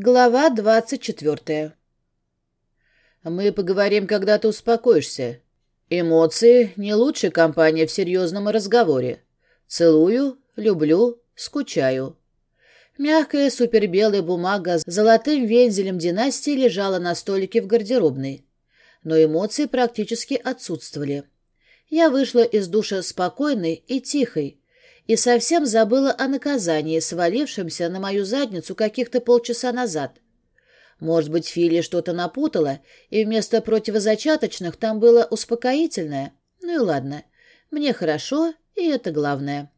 Глава двадцать четвертая. Мы поговорим, когда ты успокоишься. Эмоции — не лучшая компания в серьезном разговоре. Целую, люблю, скучаю. Мягкая супербелая бумага с золотым вензелем династии лежала на столике в гардеробной. Но эмоции практически отсутствовали. Я вышла из душа спокойной и тихой, и совсем забыла о наказании, свалившемся на мою задницу каких-то полчаса назад. Может быть, Фили что-то напутала, и вместо противозачаточных там было успокоительное? Ну и ладно. Мне хорошо, и это главное.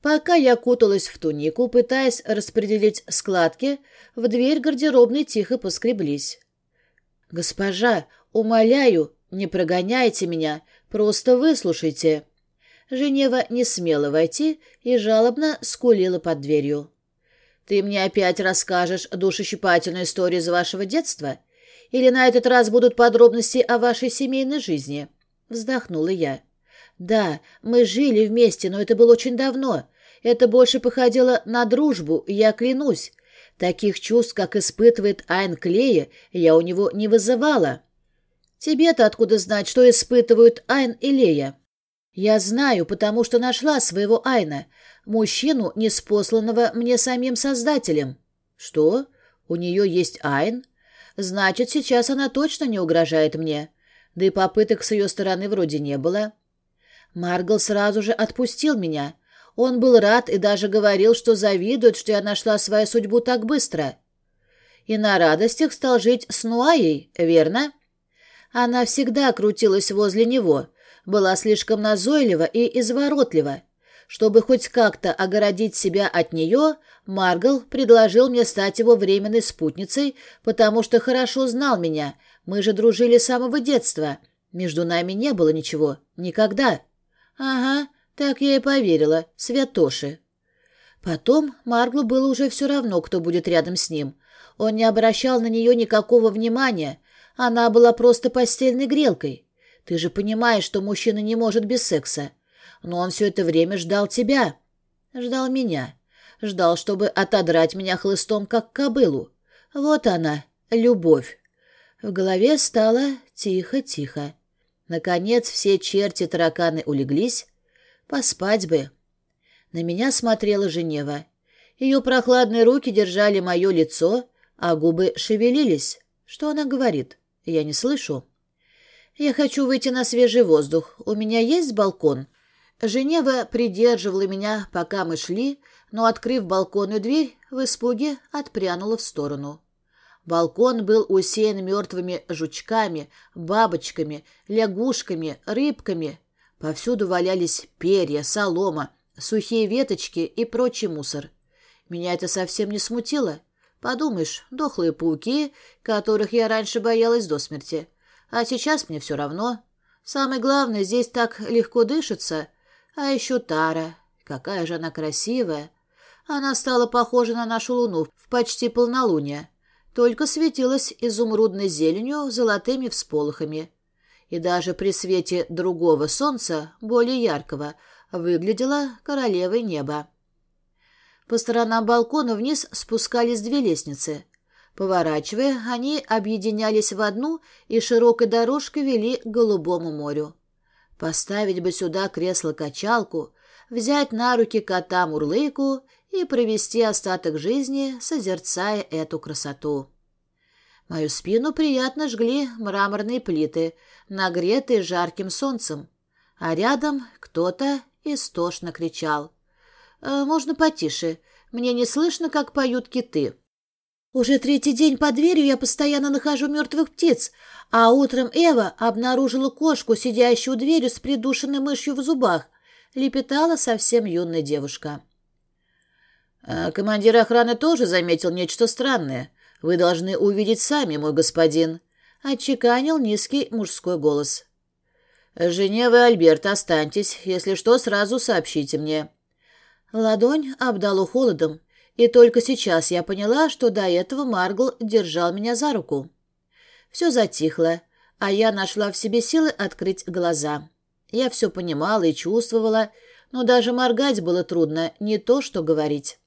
Пока я куталась в тунику, пытаясь распределить складки, в дверь гардеробной тихо поскреблись. «Госпожа, умоляю, не прогоняйте меня, просто выслушайте». Женева не смела войти и жалобно скулила под дверью. «Ты мне опять расскажешь душещипательную историю из вашего детства? Или на этот раз будут подробности о вашей семейной жизни?» Вздохнула я. «Да, мы жили вместе, но это было очень давно. Это больше походило на дружбу, я клянусь. Таких чувств, как испытывает Айн Клея, я у него не вызывала. Тебе-то откуда знать, что испытывают Айн и Лея?» Я знаю, потому что нашла своего Айна, мужчину, неспосланного мне самим Создателем. Что? У нее есть Айн? Значит, сейчас она точно не угрожает мне. Да и попыток с ее стороны вроде не было. Маргал сразу же отпустил меня. Он был рад и даже говорил, что завидует, что я нашла свою судьбу так быстро. И на радостях стал жить с Нуаей, верно? Она всегда крутилась возле него — была слишком назойлива и изворотлива. Чтобы хоть как-то огородить себя от нее, Маргал предложил мне стать его временной спутницей, потому что хорошо знал меня. Мы же дружили с самого детства. Между нами не было ничего. Никогда. Ага, так я и поверила. Святоши. Потом Марглу было уже все равно, кто будет рядом с ним. Он не обращал на нее никакого внимания. Она была просто постельной грелкой. Ты же понимаешь, что мужчина не может без секса. Но он все это время ждал тебя. Ждал меня. Ждал, чтобы отодрать меня хлыстом, как кобылу. Вот она, любовь. В голове стало тихо-тихо. Наконец все черти-тараканы улеглись. Поспать бы. На меня смотрела Женева. Ее прохладные руки держали мое лицо, а губы шевелились. Что она говорит? Я не слышу. «Я хочу выйти на свежий воздух. У меня есть балкон?» Женева придерживала меня, пока мы шли, но, открыв балконную дверь, в испуге отпрянула в сторону. Балкон был усеян мертвыми жучками, бабочками, лягушками, рыбками. Повсюду валялись перья, солома, сухие веточки и прочий мусор. Меня это совсем не смутило. Подумаешь, дохлые пауки, которых я раньше боялась до смерти. А сейчас мне все равно. Самое главное, здесь так легко дышится. А еще Тара. Какая же она красивая. Она стала похожа на нашу луну в почти полнолуние. Только светилась изумрудной зеленью золотыми всполохами. И даже при свете другого солнца, более яркого, выглядела королевой неба. По сторонам балкона вниз спускались две лестницы. Поворачивая, они объединялись в одну и широкой дорожкой вели к Голубому морю. Поставить бы сюда кресло-качалку, взять на руки кота-мурлыку и провести остаток жизни, созерцая эту красоту. Мою спину приятно жгли мраморные плиты, нагретые жарким солнцем, а рядом кто-то истошно кричал. «Э, «Можно потише? Мне не слышно, как поют киты». Уже третий день под дверью я постоянно нахожу мертвых птиц, а утром Эва обнаружила кошку, сидящую у двери с придушенной мышью в зубах. Лепетала совсем юная девушка. «А «Командир охраны тоже заметил нечто странное. Вы должны увидеть сами, мой господин», — отчеканил низкий мужской голос. «Женева и Альберт, останьтесь. Если что, сразу сообщите мне». Ладонь обдало холодом, и только сейчас я поняла, что до этого Маргл держал меня за руку. Все затихло, а я нашла в себе силы открыть глаза. Я все понимала и чувствовала, но даже моргать было трудно, не то что говорить.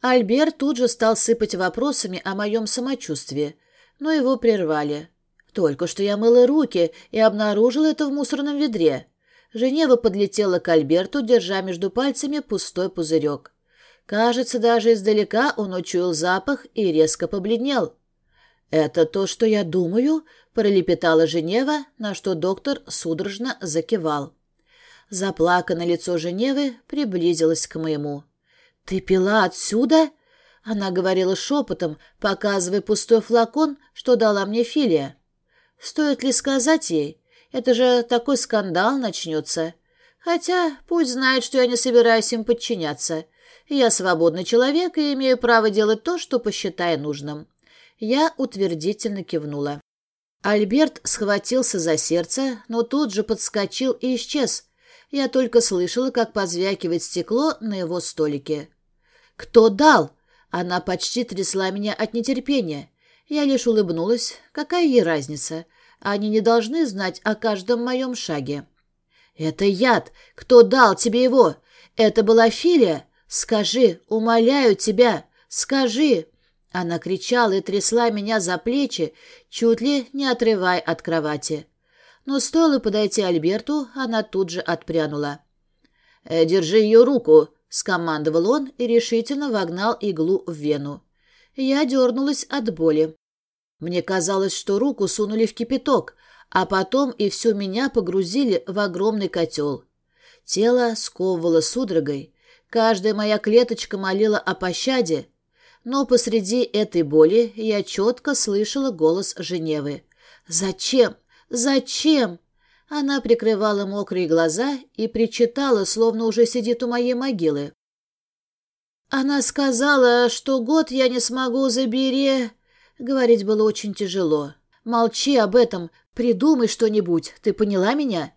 Альберт тут же стал сыпать вопросами о моем самочувствии, но его прервали. Только что я мыла руки и обнаружила это в мусорном ведре. Женева подлетела к Альберту, держа между пальцами пустой пузырек. Кажется, даже издалека он учуял запах и резко побледнел. «Это то, что я думаю?» — пролепетала Женева, на что доктор судорожно закивал. Заплаканное лицо Женевы приблизилось к моему. «Ты пила отсюда?» Она говорила шепотом, показывая пустой флакон, что дала мне Филия. «Стоит ли сказать ей? Это же такой скандал начнется. Хотя пусть знает, что я не собираюсь им подчиняться. Я свободный человек и имею право делать то, что посчитаю нужным». Я утвердительно кивнула. Альберт схватился за сердце, но тут же подскочил и исчез. Я только слышала, как позвякивает стекло на его столике. «Кто дал?» Она почти трясла меня от нетерпения. Я лишь улыбнулась. Какая ей разница? Они не должны знать о каждом моем шаге. «Это яд! Кто дал тебе его? Это была Филия? Скажи, умоляю тебя, скажи!» Она кричала и трясла меня за плечи, чуть ли не отрывая от кровати. Но стоило подойти Альберту, она тут же отпрянула. «Э, «Держи ее руку», — скомандовал он и решительно вогнал иглу в вену. Я дернулась от боли. Мне казалось, что руку сунули в кипяток, а потом и всю меня погрузили в огромный котел. Тело сковывало судорогой, каждая моя клеточка молила о пощаде, но посреди этой боли я четко слышала голос Женевы. «Зачем? Зачем?» Она прикрывала мокрые глаза и причитала, словно уже сидит у моей могилы. Она сказала, что год я не смогу забери... Говорить было очень тяжело. Молчи об этом, придумай что-нибудь, ты поняла меня?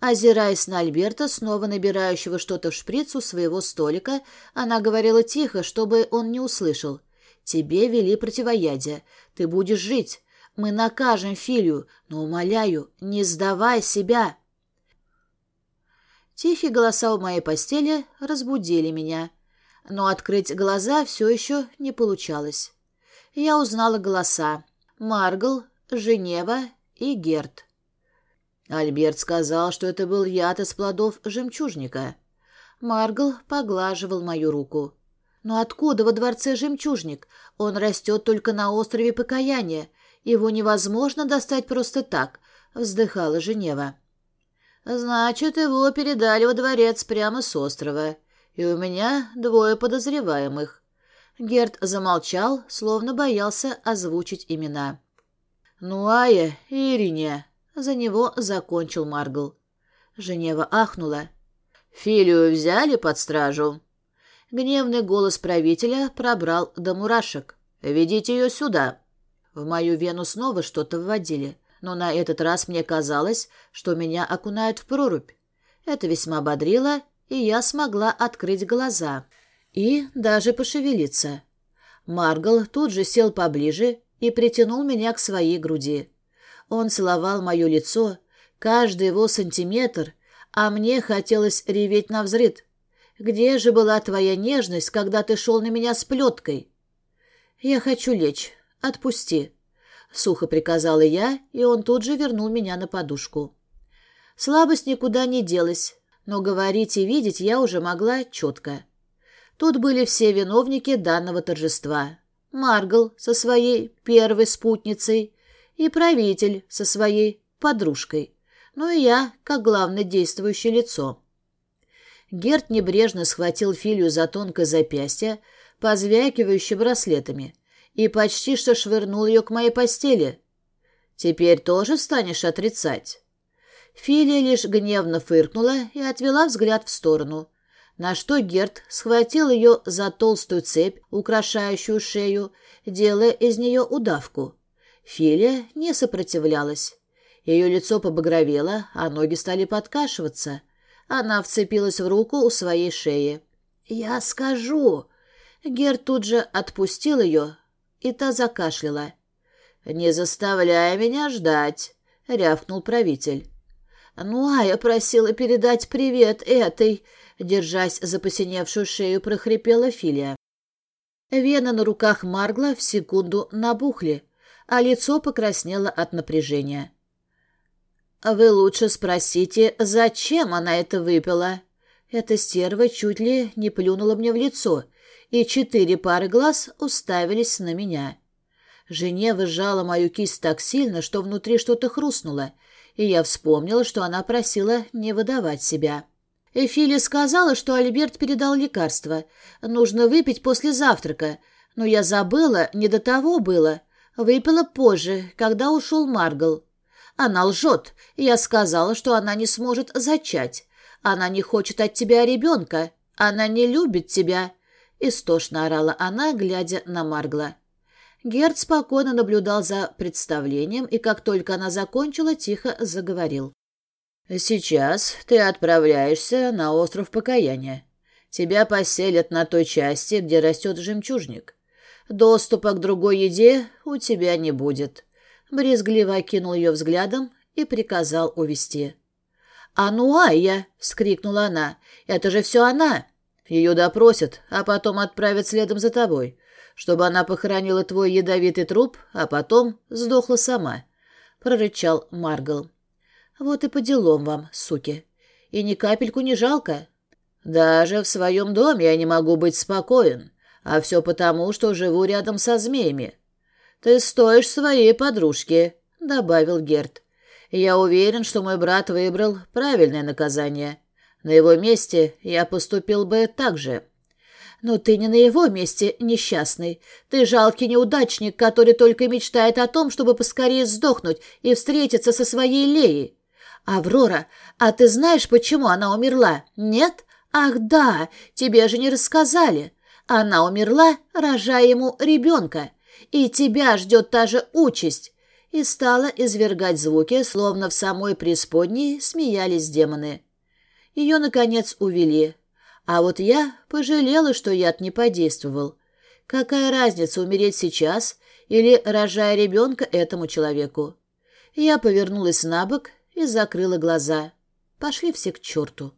Озираясь на Альберта, снова набирающего что-то в шприц у своего столика, она говорила тихо, чтобы он не услышал. «Тебе вели противоядие. Ты будешь жить. Мы накажем Филию, но, умоляю, не сдавай себя». Тихие голоса у моей постели разбудили меня, но открыть глаза все еще не получалось. Я узнала голоса. Маргл, Женева и Герт. Альберт сказал, что это был яд из плодов жемчужника. Маргл поглаживал мою руку. «Но откуда во дворце жемчужник? Он растет только на острове Покаяния. Его невозможно достать просто так», — вздыхала Женева. «Значит, его передали во дворец прямо с острова. И у меня двое подозреваемых». Герт замолчал, словно боялся озвучить имена. «Нуая и Ирине», за него закончил Маргл. Женева ахнула. «Филию взяли под стражу?» Гневный голос правителя пробрал до мурашек. «Ведите ее сюда!» В мою вену снова что-то вводили, но на этот раз мне казалось, что меня окунают в прорубь. Это весьма бодрило, и я смогла открыть глаза и даже пошевелиться. Маргал тут же сел поближе и притянул меня к своей груди. Он целовал мое лицо, каждый его сантиметр, а мне хотелось реветь на взрыд. «Где же была твоя нежность, когда ты шел на меня с плеткой?» «Я хочу лечь. Отпусти», — сухо приказала я, и он тут же вернул меня на подушку. Слабость никуда не делась, но говорить и видеть я уже могла четко. Тут были все виновники данного торжества. Маргл со своей первой спутницей, и правитель со своей подружкой, ну и я, как главное действующее лицо. Герт небрежно схватил Филию за тонкое запястье, позвякивающее браслетами, и почти что швырнул ее к моей постели. «Теперь тоже станешь отрицать?» Филия лишь гневно фыркнула и отвела взгляд в сторону, на что Герт схватил ее за толстую цепь, украшающую шею, делая из нее удавку. Филия не сопротивлялась. Ее лицо побагровело, а ноги стали подкашиваться. Она вцепилась в руку у своей шеи. «Я скажу!» Гер тут же отпустил ее, и та закашляла. «Не заставляй меня ждать!» — рявкнул правитель. «Ну, а я просила передать привет этой!» Держась за посиневшую шею, прохрипела Филия. Вены на руках Маргла в секунду набухли, а лицо покраснело от напряжения. «Вы лучше спросите, зачем она это выпила?» Эта стерва чуть ли не плюнула мне в лицо, и четыре пары глаз уставились на меня. Женева сжала мою кисть так сильно, что внутри что-то хрустнуло, и я вспомнила, что она просила не выдавать себя. Эфили сказала, что Альберт передал лекарство. Нужно выпить после завтрака. Но я забыла, не до того было. Выпила позже, когда ушел Маргл. Она лжет. Я сказала, что она не сможет зачать. Она не хочет от тебя ребенка. Она не любит тебя. Истошно орала она, глядя на Маргла. Герд спокойно наблюдал за представлением, и как только она закончила, тихо заговорил. «Сейчас ты отправляешься на остров Покаяния. Тебя поселят на той части, где растет жемчужник. Доступа к другой еде у тебя не будет». Брезгливо окинул ее взглядом и приказал увести. «Ануая!» — вскрикнула она. «Это же все она!» Ее допросят, а потом отправят следом за тобой, чтобы она похоронила твой ядовитый труп, а потом сдохла сама», — прорычал Маргл. Вот и по делам вам, суки. И ни капельку не жалко. Даже в своем доме я не могу быть спокоен, а все потому, что живу рядом со змеями. Ты стоишь своей подружки, — добавил Герт. Я уверен, что мой брат выбрал правильное наказание. На его месте я поступил бы так же. Но ты не на его месте, несчастный. Ты жалкий неудачник, который только мечтает о том, чтобы поскорее сдохнуть и встретиться со своей Леей. «Аврора, а ты знаешь, почему она умерла? Нет? Ах, да, тебе же не рассказали. Она умерла, рожая ему ребенка. И тебя ждет та же участь». И стала извергать звуки, словно в самой преисподней смеялись демоны. Ее, наконец, увели. А вот я пожалела, что яд не подействовал. Какая разница, умереть сейчас или рожая ребенка этому человеку? Я повернулась на бок и закрыла глаза. Пошли все к черту.